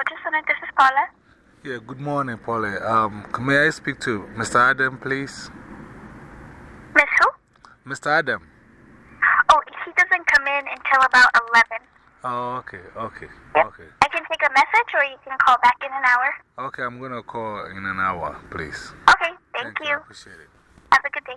Ultrasonic. This is Paula. Yeah, good morning, Paula. Um, may I speak to Mr. Adam, please? Miss who? Mr. Adam. Oh, he doesn't come in until about 11. Oh, okay, okay, okay. I can take a message or you can call back in an hour. Okay, I'm going to call in an hour, please. Okay, thank, thank you. appreciate it. Have a good day.